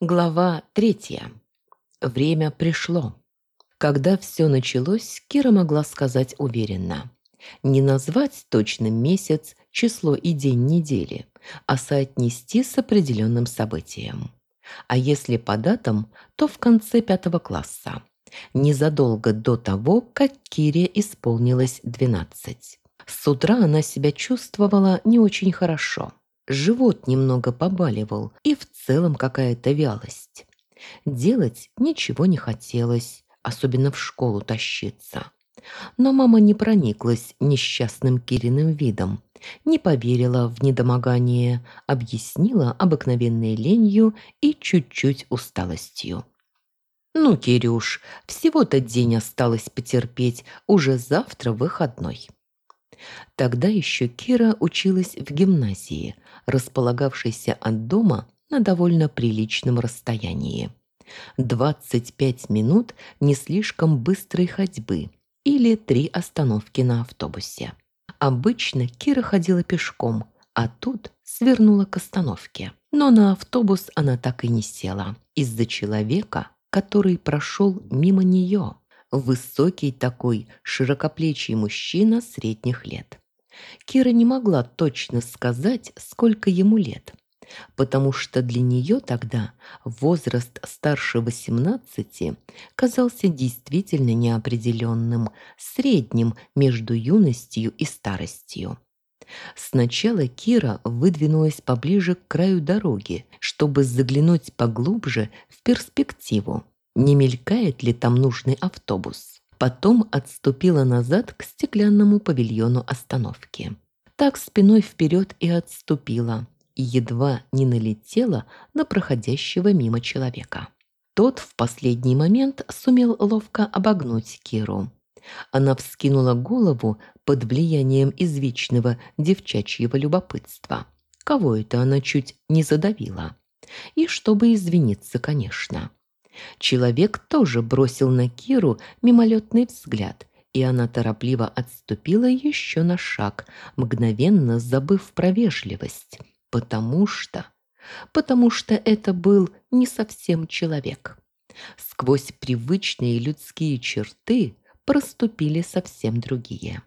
Глава третья. Время пришло. Когда все началось, Кира могла сказать уверенно. Не назвать точным месяц, число и день недели, а соотнести с определенным событием. А если по датам, то в конце пятого класса. Незадолго до того, как Кире исполнилось 12. С утра она себя чувствовала не очень хорошо. Живот немного побаливал и в целом какая-то вялость. Делать ничего не хотелось, особенно в школу тащиться. Но мама не прониклась несчастным Кириным видом, не поверила в недомогание, объяснила обыкновенной ленью и чуть-чуть усталостью. «Ну, Кирюш, всего-то день осталось потерпеть, уже завтра выходной». Тогда еще Кира училась в гимназии, располагавшейся от дома на довольно приличном расстоянии. 25 минут не слишком быстрой ходьбы или три остановки на автобусе. Обычно Кира ходила пешком, а тут свернула к остановке. Но на автобус она так и не села из-за человека, который прошел мимо нее. Высокий такой, широкоплечий мужчина средних лет. Кира не могла точно сказать, сколько ему лет, потому что для нее тогда возраст старше 18 казался действительно неопределенным, средним между юностью и старостью. Сначала Кира выдвинулась поближе к краю дороги, чтобы заглянуть поглубже в перспективу, не мелькает ли там нужный автобус. Потом отступила назад к стеклянному павильону остановки. Так спиной вперед и отступила, и едва не налетела на проходящего мимо человека. Тот в последний момент сумел ловко обогнуть Киру. Она вскинула голову под влиянием извечного девчачьего любопытства. Кого это она чуть не задавила? И чтобы извиниться, конечно. Человек тоже бросил на Киру мимолетный взгляд, и она торопливо отступила еще на шаг, мгновенно забыв про вежливость. Потому что... Потому что это был не совсем человек. Сквозь привычные людские черты проступили совсем другие.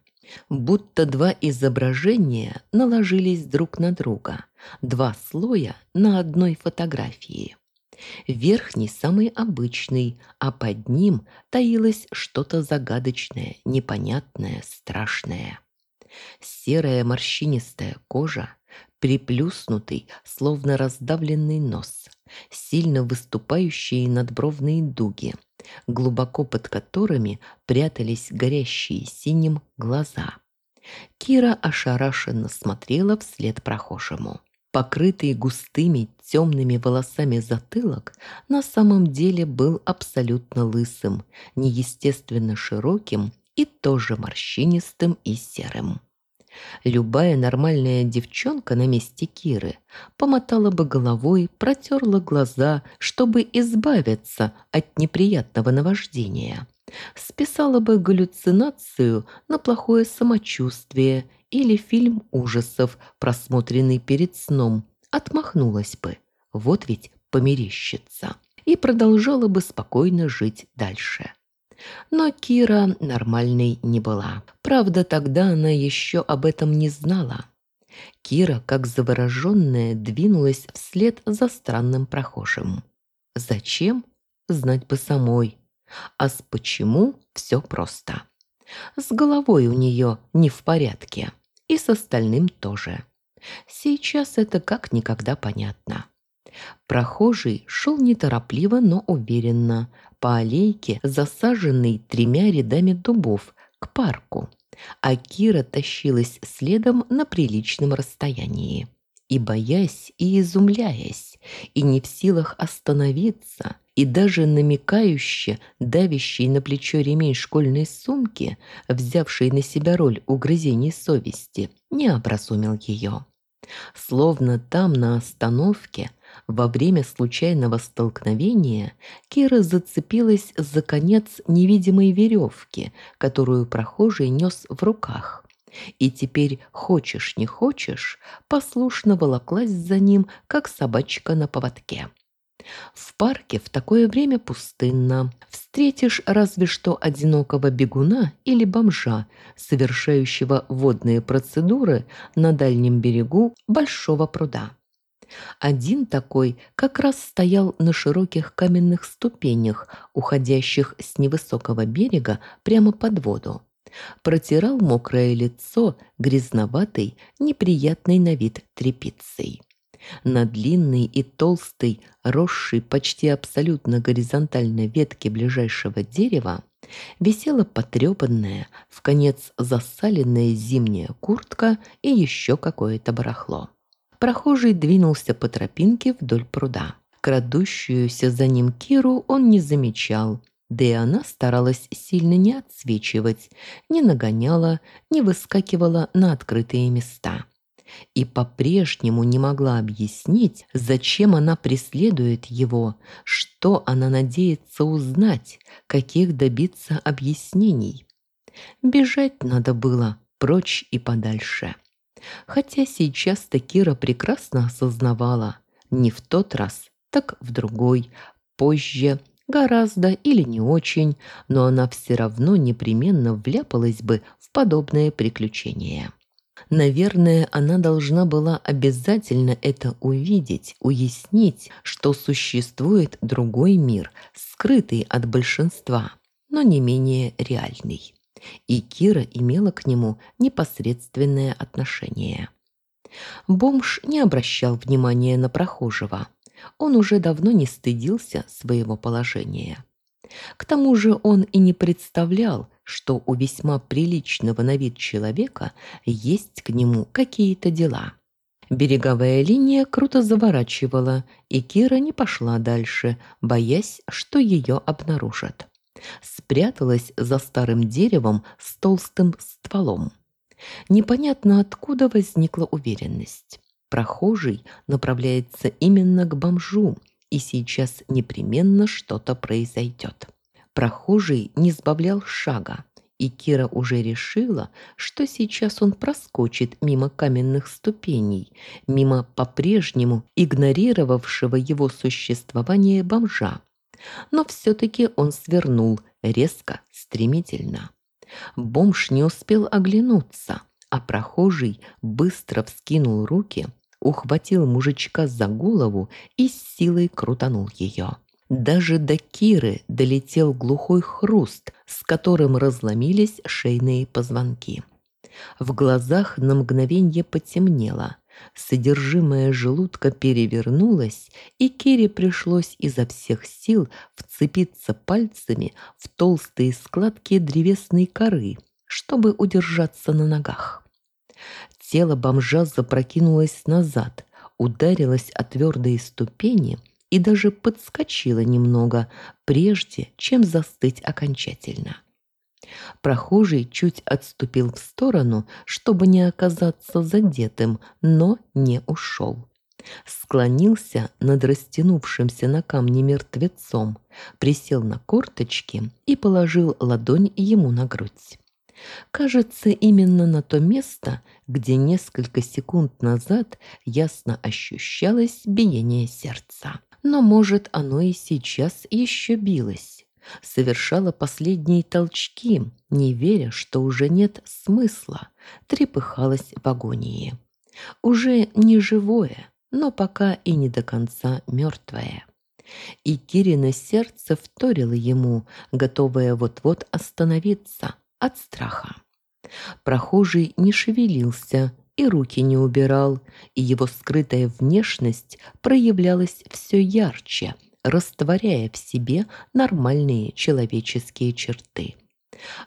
Будто два изображения наложились друг на друга, два слоя на одной фотографии. Верхний самый обычный, а под ним таилось что-то загадочное, непонятное, страшное. Серая морщинистая кожа, приплюснутый, словно раздавленный нос, сильно выступающие надбровные дуги, глубоко под которыми прятались горящие синим глаза. Кира ошарашенно смотрела вслед прохожему. Покрытый густыми темными волосами затылок на самом деле был абсолютно лысым, неестественно широким и тоже морщинистым и серым. Любая нормальная девчонка на месте Киры помотала бы головой, протерла глаза, чтобы избавиться от неприятного наваждения. Списала бы галлюцинацию на плохое самочувствие или фильм ужасов, просмотренный перед сном, отмахнулась бы. Вот ведь померещится. И продолжала бы спокойно жить дальше. Но Кира нормальной не была. Правда, тогда она еще об этом не знала. Кира, как завороженная, двинулась вслед за странным прохожим. Зачем? Знать бы самой. А с почему все просто. С головой у нее не в порядке. И с остальным тоже. Сейчас это как никогда понятно. Прохожий шел неторопливо, но уверенно, по аллейке, засаженной тремя рядами дубов, к парку, а Кира тащилась следом на приличном расстоянии. И боясь, и изумляясь, и не в силах остановиться, и даже намекающе, давящий на плечо ремень школьной сумки, взявший на себя роль угрызений совести, не образумил ее. Словно там, на остановке, во время случайного столкновения, Кира зацепилась за конец невидимой веревки, которую прохожий нес в руках. И теперь, хочешь не хочешь, послушно волоклась за ним, как собачка на поводке. В парке в такое время пустынно. Встретишь разве что одинокого бегуна или бомжа, совершающего водные процедуры на дальнем берегу большого пруда. Один такой как раз стоял на широких каменных ступенях, уходящих с невысокого берега прямо под воду. Протирал мокрое лицо грязноватой, неприятной на вид тряпицей. На длинной и толстой, росшей почти абсолютно горизонтальной ветке ближайшего дерева висела потрепанная, в конец засаленная зимняя куртка и еще какое-то барахло. Прохожий двинулся по тропинке вдоль пруда. Крадущуюся за ним Киру он не замечал, да и она старалась сильно не отсвечивать, не нагоняла, не выскакивала на открытые места и по-прежнему не могла объяснить, зачем она преследует его, что она надеется узнать, каких добиться объяснений. Бежать надо было прочь и подальше. Хотя сейчас-то Кира прекрасно осознавала, не в тот раз, так в другой, позже, гораздо или не очень, но она все равно непременно вляпалась бы в подобное приключение. Наверное, она должна была обязательно это увидеть, уяснить, что существует другой мир, скрытый от большинства, но не менее реальный. И Кира имела к нему непосредственное отношение. Бомж не обращал внимания на прохожего. Он уже давно не стыдился своего положения. К тому же он и не представлял, что у весьма приличного на вид человека есть к нему какие-то дела. Береговая линия круто заворачивала, и Кира не пошла дальше, боясь, что ее обнаружат. Спряталась за старым деревом с толстым стволом. Непонятно откуда возникла уверенность. Прохожий направляется именно к бомжу, и сейчас непременно что-то произойдет. Прохожий не сбавлял шага, и Кира уже решила, что сейчас он проскочит мимо каменных ступеней, мимо по-прежнему игнорировавшего его существование бомжа. Но все-таки он свернул резко, стремительно. Бомж не успел оглянуться, а прохожий быстро вскинул руки – ухватил мужичка за голову и с силой крутанул ее. Даже до Киры долетел глухой хруст, с которым разломились шейные позвонки. В глазах на мгновенье потемнело. Содержимое желудка перевернулось, и Кире пришлось изо всех сил вцепиться пальцами в толстые складки древесной коры, чтобы удержаться на ногах. Тело бомжа запрокинулось назад, ударилось о твердые ступени и даже подскочило немного, прежде чем застыть окончательно. Прохожий чуть отступил в сторону, чтобы не оказаться задетым, но не ушел. Склонился над растянувшимся на камне мертвецом, присел на корточки и положил ладонь ему на грудь. Кажется, именно на то место, где несколько секунд назад ясно ощущалось биение сердца. Но, может, оно и сейчас еще билось. Совершало последние толчки, не веря, что уже нет смысла, трепыхалось в агонии. Уже не живое, но пока и не до конца мертвое. И Кирина сердце вторило ему, готовое вот-вот остановиться, от страха. Прохожий не шевелился и руки не убирал, и его скрытая внешность проявлялась все ярче, растворяя в себе нормальные человеческие черты.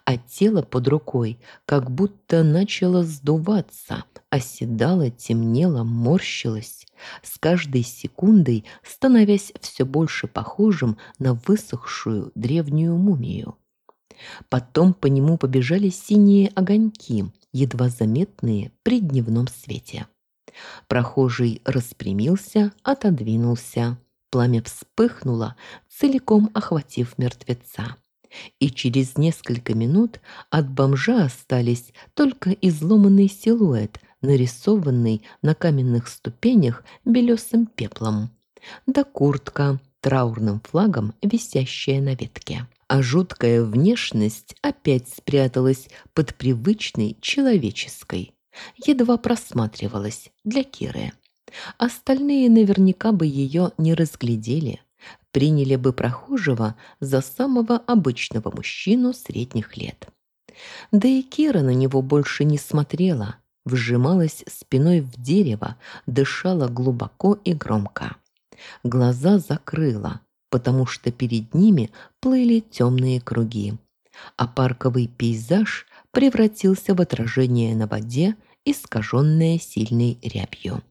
А тело под рукой как будто начало сдуваться, оседало, темнело, морщилось, с каждой секундой становясь все больше похожим на высохшую древнюю мумию. Потом по нему побежали синие огоньки, едва заметные при дневном свете. Прохожий распрямился, отодвинулся. Пламя вспыхнуло, целиком охватив мертвеца. И через несколько минут от бомжа остались только изломанный силуэт, нарисованный на каменных ступенях белесым пеплом. да куртка, траурным флагом, висящая на ветке. А жуткая внешность опять спряталась под привычной человеческой. Едва просматривалась для Киры. Остальные наверняка бы ее не разглядели, приняли бы прохожего за самого обычного мужчину средних лет. Да и Кира на него больше не смотрела, вжималась спиной в дерево, дышала глубоко и громко. Глаза закрыла, потому что перед ними плыли темные круги, а парковый пейзаж превратился в отражение на воде, искаженное сильной рябью.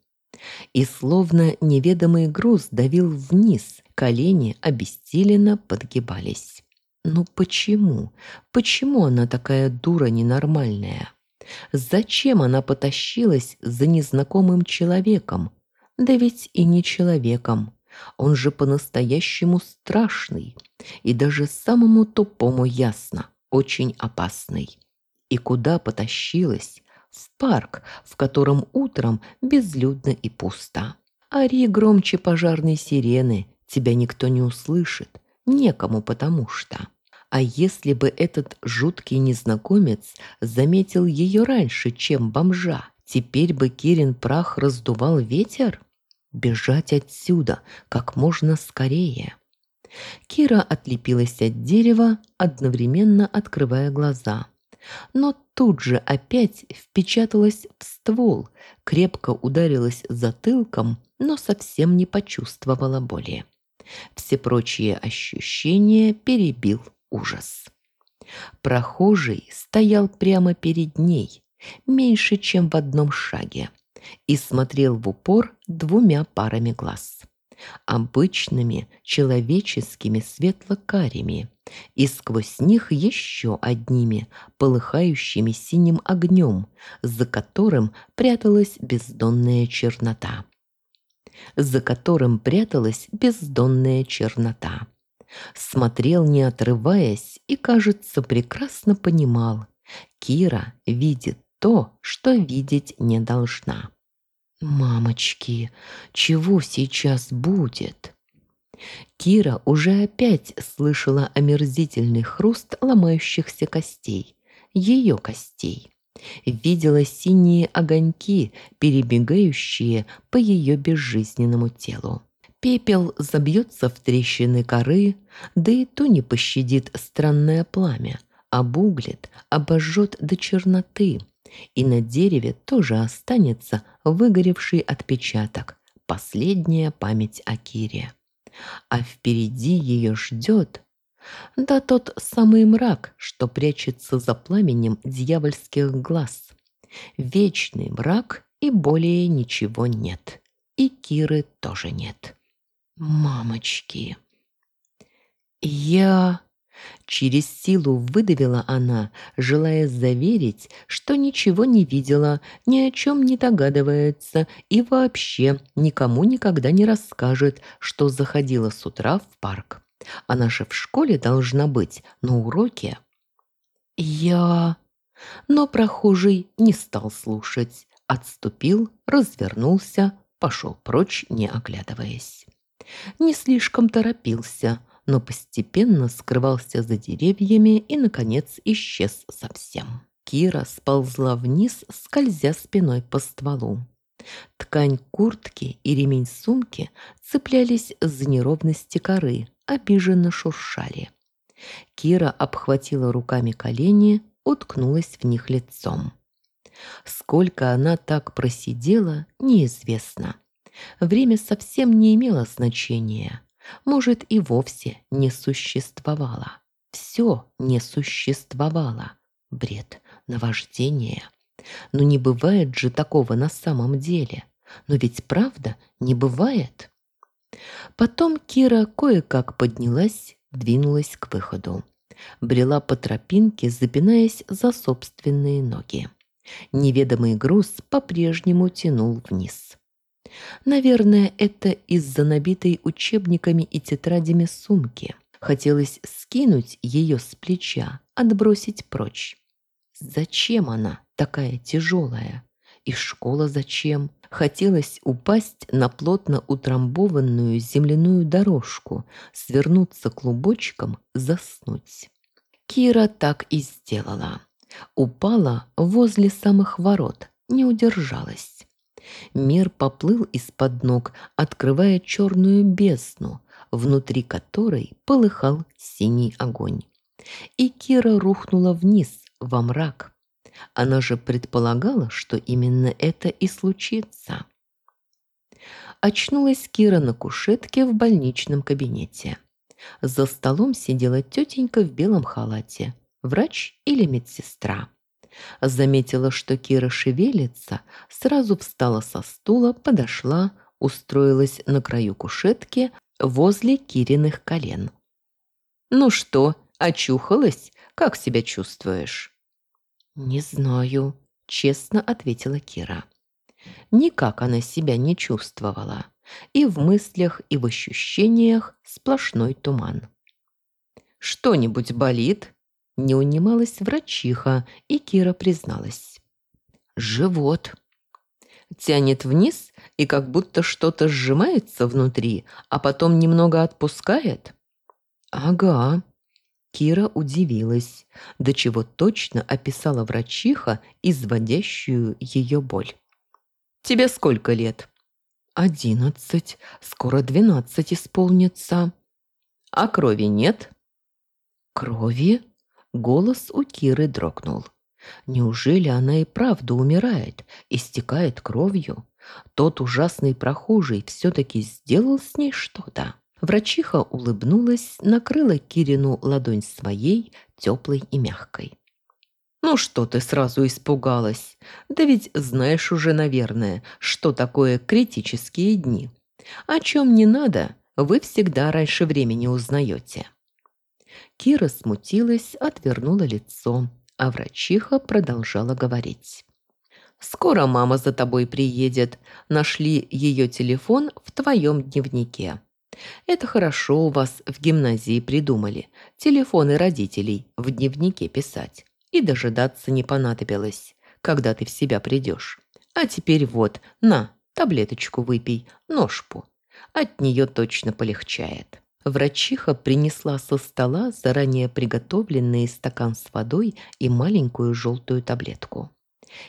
И словно неведомый груз давил вниз, колени обессиленно подгибались. Ну почему? Почему она такая дура ненормальная? Зачем она потащилась за незнакомым человеком? Да ведь и не человеком. Он же по-настоящему страшный. И даже самому тупому ясно, очень опасный. И куда потащилась? В парк, в котором утром безлюдно и пусто. Ари громче пожарной сирены, тебя никто не услышит, некому потому что. А если бы этот жуткий незнакомец заметил ее раньше, чем бомжа, теперь бы Кирин прах раздувал ветер? Бежать отсюда как можно скорее. Кира отлепилась от дерева, одновременно открывая глаза. Но тут же опять впечаталась в ствол, крепко ударилась затылком, но совсем не почувствовала боли. Все прочие ощущения перебил ужас. Прохожий стоял прямо перед ней, меньше, чем в одном шаге, и смотрел в упор двумя парами глаз. Обычными человеческими светло-карими, и сквозь них еще одними, полыхающими синим огнем, за которым пряталась бездонная чернота. За которым пряталась бездонная чернота смотрел не отрываясь и, кажется, прекрасно понимал. Кира видит то, что видеть не должна. «Мамочки, чего сейчас будет?» Кира уже опять слышала омерзительный хруст ломающихся костей, ее костей. Видела синие огоньки, перебегающие по ее безжизненному телу. Пепел забьется в трещины коры, да и то не пощадит странное пламя, обуглит, обожжет до черноты, и на дереве тоже останется выгоревший отпечаток, последняя память о Кире. А впереди ее ждет, да тот самый мрак, что прячется за пламенем дьявольских глаз. Вечный мрак и более ничего нет. И Киры тоже нет. Мамочки! Я... Через силу выдавила она, желая заверить, что ничего не видела, ни о чем не догадывается и вообще никому никогда не расскажет, что заходила с утра в парк. Она же в школе должна быть, на уроке. Я... Но прохожий не стал слушать, отступил, развернулся, пошел прочь, не оглядываясь. Не слишком торопился, но постепенно скрывался за деревьями и, наконец, исчез совсем. Кира сползла вниз, скользя спиной по стволу. Ткань куртки и ремень сумки цеплялись за неровности коры, обиженно шуршали. Кира обхватила руками колени, уткнулась в них лицом. Сколько она так просидела, неизвестно. Время совсем не имело значения. Может, и вовсе не существовало. Все не существовало. Бред, наваждение. Но не бывает же такого на самом деле. Но ведь правда не бывает. Потом Кира кое-как поднялась, двинулась к выходу. Брела по тропинке, запинаясь за собственные ноги. Неведомый груз по-прежнему тянул вниз. Наверное, это из-за набитой учебниками и тетрадями сумки. Хотелось скинуть ее с плеча, отбросить прочь. Зачем она такая тяжелая? И школа зачем? Хотелось упасть на плотно утрамбованную земляную дорожку, свернуться клубочком, заснуть. Кира так и сделала. Упала возле самых ворот, не удержалась. Мир поплыл из-под ног, открывая черную бездну, внутри которой полыхал синий огонь. И Кира рухнула вниз, во мрак. Она же предполагала, что именно это и случится. Очнулась Кира на кушетке в больничном кабинете. За столом сидела тетенька в белом халате, врач или медсестра. Заметила, что Кира шевелится, сразу встала со стула, подошла, устроилась на краю кушетки возле Кириных колен. «Ну что, очухалась? Как себя чувствуешь?» «Не знаю», – честно ответила Кира. Никак она себя не чувствовала. И в мыслях, и в ощущениях сплошной туман. «Что-нибудь болит?» Не унималась врачиха, и Кира призналась. «Живот». Тянет вниз и как будто что-то сжимается внутри, а потом немного отпускает? «Ага», Кира удивилась, до чего точно описала врачиха изводящую ее боль. «Тебе сколько лет?» «Одиннадцать. Скоро двенадцать исполнится». «А крови нет?» «Крови?» Голос у Киры дрогнул. Неужели она и правда умирает, истекает кровью? Тот ужасный прохожий все-таки сделал с ней что-то. Врачиха улыбнулась, накрыла Кирину ладонь своей, теплой и мягкой. «Ну что ты сразу испугалась? Да ведь знаешь уже, наверное, что такое критические дни. О чем не надо, вы всегда раньше времени узнаете». Кира смутилась, отвернула лицо, а врачиха продолжала говорить. «Скоро мама за тобой приедет. Нашли ее телефон в твоем дневнике. Это хорошо у вас в гимназии придумали. Телефоны родителей в дневнике писать. И дожидаться не понадобилось, когда ты в себя придешь. А теперь вот, на, таблеточку выпей, ножпу. От нее точно полегчает. Врачиха принесла со стола заранее приготовленный стакан с водой и маленькую желтую таблетку.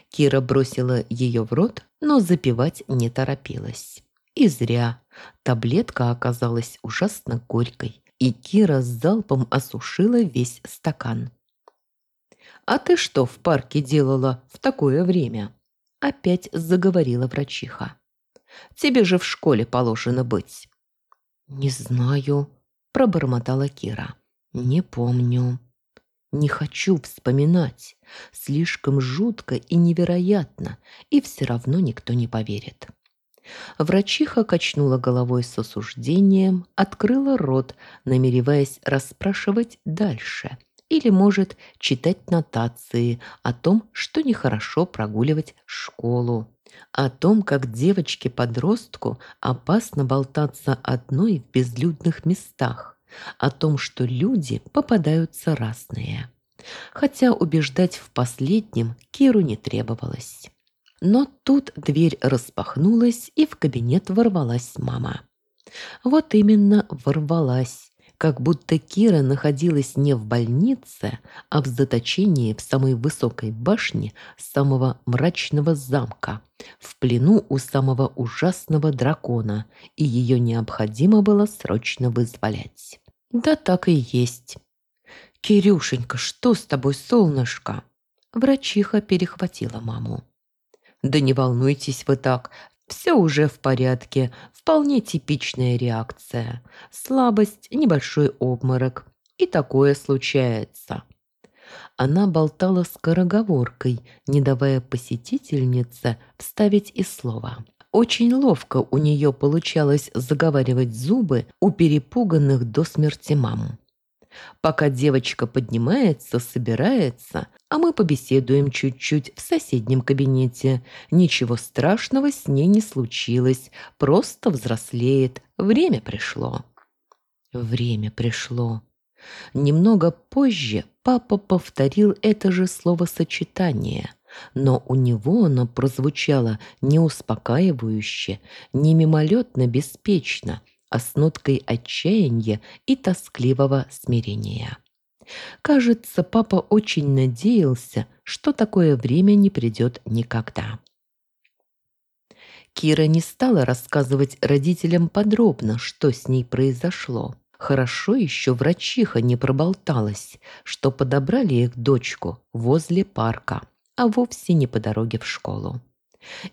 Кира бросила ее в рот, но запивать не торопилась. И зря. Таблетка оказалась ужасно горькой, и Кира с залпом осушила весь стакан. «А ты что в парке делала в такое время?» Опять заговорила врачиха. «Тебе же в школе положено быть». «Не знаю», – пробормотала Кира. «Не помню». «Не хочу вспоминать. Слишком жутко и невероятно, и все равно никто не поверит». Врачиха качнула головой с осуждением, открыла рот, намереваясь расспрашивать дальше. Или, может, читать нотации о том, что нехорошо прогуливать школу. О том, как девочке-подростку опасно болтаться одной в безлюдных местах. О том, что люди попадаются разные. Хотя убеждать в последнем Киру не требовалось. Но тут дверь распахнулась, и в кабинет ворвалась мама. Вот именно ворвалась, как будто Кира находилась не в больнице, а в заточении в самой высокой башне самого мрачного замка, в плену у самого ужасного дракона, и ее необходимо было срочно вызволять. Да так и есть. «Кирюшенька, что с тобой, солнышко?» Врачиха перехватила маму. Да не волнуйтесь вы так, все уже в порядке, вполне типичная реакция. Слабость, небольшой обморок. И такое случается. Она болтала скороговоркой, не давая посетительнице вставить и слова. Очень ловко у нее получалось заговаривать зубы у перепуганных до смерти мам. Пока девочка поднимается, собирается, а мы побеседуем чуть-чуть в соседнем кабинете. Ничего страшного с ней не случилось, просто взрослеет. Время пришло. Время пришло. Немного позже папа повторил это же словосочетание, но у него оно прозвучало не успокаивающе, не мимолетно беспечно, а с ноткой отчаяния и тоскливого смирения. Кажется, папа очень надеялся, что такое время не придет никогда. Кира не стала рассказывать родителям подробно, что с ней произошло. Хорошо еще врачиха не проболталась, что подобрали их дочку возле парка, а вовсе не по дороге в школу.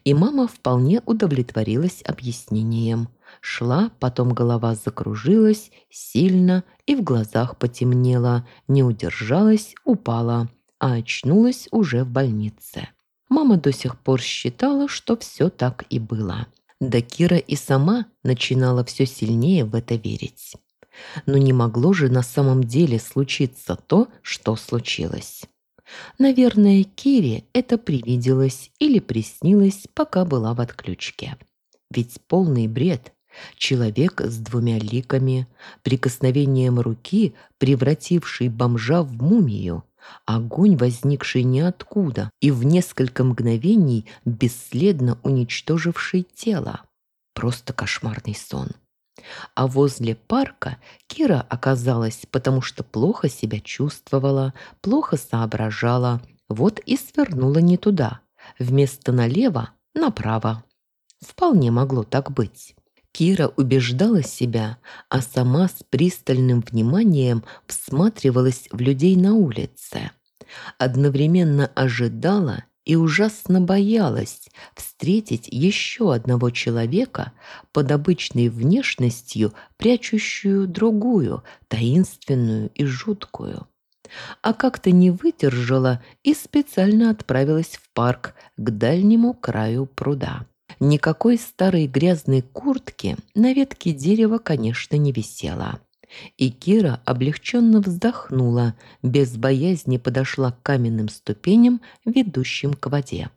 И мама вполне удовлетворилась объяснением. Шла, потом голова закружилась сильно и в глазах потемнело, не удержалась, упала, а очнулась уже в больнице. Мама до сих пор считала, что все так и было. Да Кира и сама начинала все сильнее в это верить. Но не могло же на самом деле случиться то, что случилось. Наверное, Кире это привиделось или приснилось, пока была в отключке. Ведь полный бред. Человек с двумя ликами, прикосновением руки, превративший бомжа в мумию – Огонь, возникший ниоткуда и в несколько мгновений бесследно уничтоживший тело. Просто кошмарный сон. А возле парка Кира оказалась, потому что плохо себя чувствовала, плохо соображала, вот и свернула не туда. Вместо налево – направо. Вполне могло так быть. Кира убеждала себя, а сама с пристальным вниманием всматривалась в людей на улице. Одновременно ожидала и ужасно боялась встретить еще одного человека под обычной внешностью, прячущую другую, таинственную и жуткую. А как-то не выдержала и специально отправилась в парк к дальнему краю пруда. Никакой старой грязной куртки на ветке дерева, конечно, не висела. И Кира облегченно вздохнула, без боязни подошла к каменным ступеням, ведущим к воде.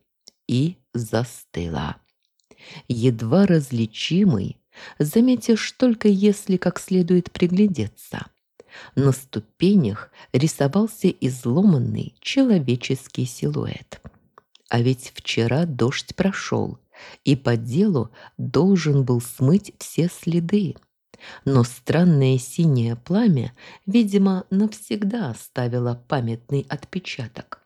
И застыла. Едва различимый, заметишь только если как следует приглядеться. На ступенях рисовался изломанный человеческий силуэт. А ведь вчера дождь прошел, и по делу должен был смыть все следы. Но странное синее пламя, видимо, навсегда оставило памятный отпечаток.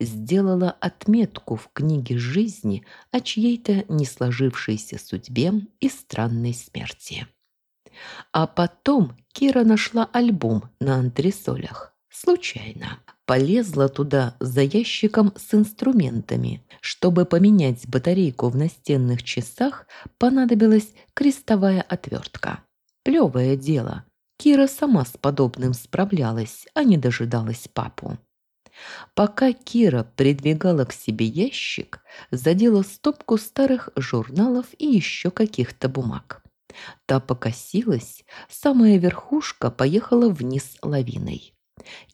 Сделала отметку в книге жизни о чьей-то не сложившейся судьбе и странной смерти. А потом Кира нашла альбом на антресолях. Случайно полезла туда за ящиком с инструментами. Чтобы поменять батарейку в настенных часах, понадобилась крестовая отвертка. Плевое дело. Кира сама с подобным справлялась, а не дожидалась папу. Пока Кира придвигала к себе ящик, задела стопку старых журналов и еще каких-то бумаг. Та покосилась, самая верхушка поехала вниз лавиной.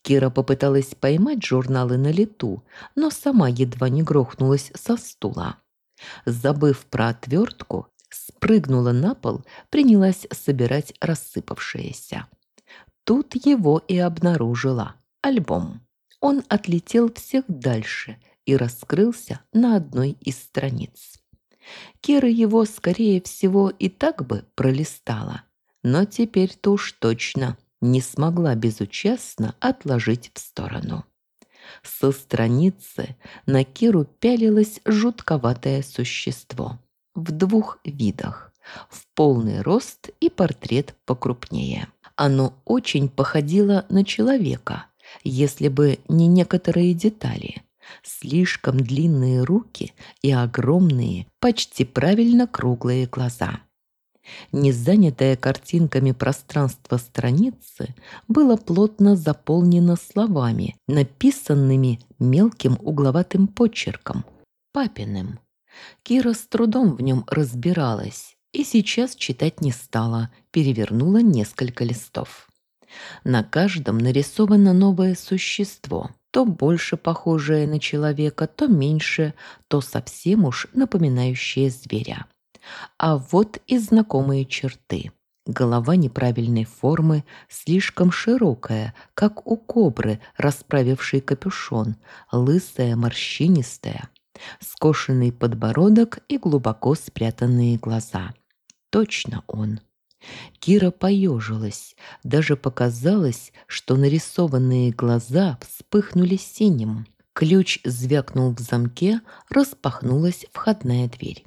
Кира попыталась поймать журналы на лету, но сама едва не грохнулась со стула. Забыв про отвертку, спрыгнула на пол, принялась собирать рассыпавшееся. Тут его и обнаружила. Альбом. Он отлетел всех дальше и раскрылся на одной из страниц. Кира его, скорее всего, и так бы пролистала. Но теперь-то уж точно не смогла безучастно отложить в сторону. Со страницы на Киру пялилось жутковатое существо в двух видах – в полный рост и портрет покрупнее. Оно очень походило на человека, если бы не некоторые детали. Слишком длинные руки и огромные, почти правильно круглые глаза – Незанятое картинками пространство страницы было плотно заполнено словами, написанными мелким угловатым почерком, папиным. Кира с трудом в нем разбиралась и сейчас читать не стала, перевернула несколько листов. На каждом нарисовано новое существо, то больше похожее на человека, то меньше, то совсем уж напоминающее зверя. А вот и знакомые черты. Голова неправильной формы, слишком широкая, как у кобры, расправившей капюшон, лысая, морщинистая, скошенный подбородок и глубоко спрятанные глаза. Точно он. Кира поежилась, даже показалось, что нарисованные глаза вспыхнули синим. Ключ звякнул в замке, распахнулась входная дверь.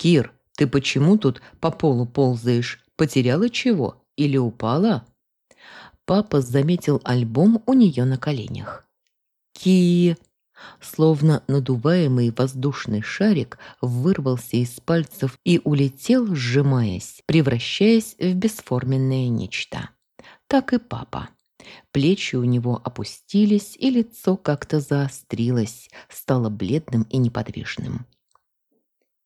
«Кир, ты почему тут по полу ползаешь? Потеряла чего? Или упала?» Папа заметил альбом у нее на коленях. «Ки...» Словно надуваемый воздушный шарик вырвался из пальцев и улетел, сжимаясь, превращаясь в бесформенное нечто. Так и папа. Плечи у него опустились, и лицо как-то заострилось, стало бледным и неподвижным.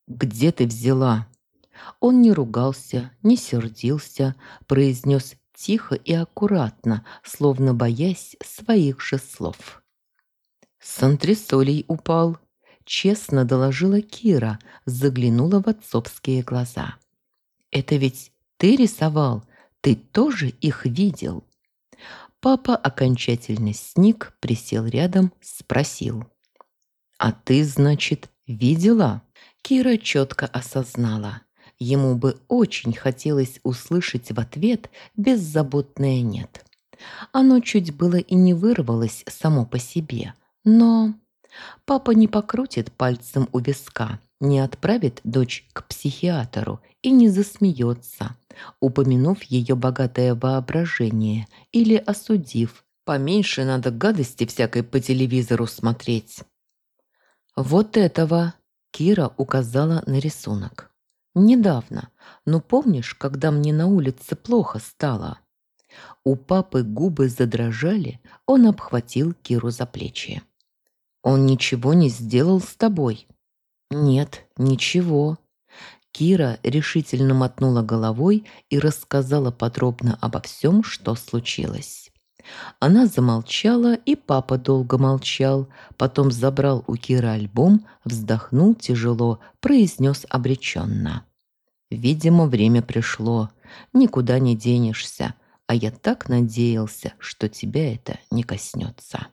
«Где ты взяла?» Он не ругался, не сердился, произнес тихо и аккуратно, словно боясь своих же слов. «С антресолей упал», — честно доложила Кира, заглянула в отцовские глаза. «Это ведь ты рисовал, ты тоже их видел?» Папа окончательно сник, присел рядом, спросил. «А ты, значит, видела?» Кира четко осознала. Ему бы очень хотелось услышать в ответ беззаботное «нет». Оно чуть было и не вырвалось само по себе, но... Папа не покрутит пальцем у виска, не отправит дочь к психиатру и не засмеется, упомянув ее богатое воображение или осудив. Поменьше надо гадости всякой по телевизору смотреть. Вот этого Кира указала на рисунок. «Недавно. Но помнишь, когда мне на улице плохо стало?» У папы губы задрожали, он обхватил Киру за плечи. «Он ничего не сделал с тобой?» «Нет, ничего». Кира решительно мотнула головой и рассказала подробно обо всем, что случилось. Она замолчала, и папа долго молчал, потом забрал у Киры альбом, вздохнул тяжело, произнес обреченно. «Видимо, время пришло. Никуда не денешься, а я так надеялся, что тебя это не коснется».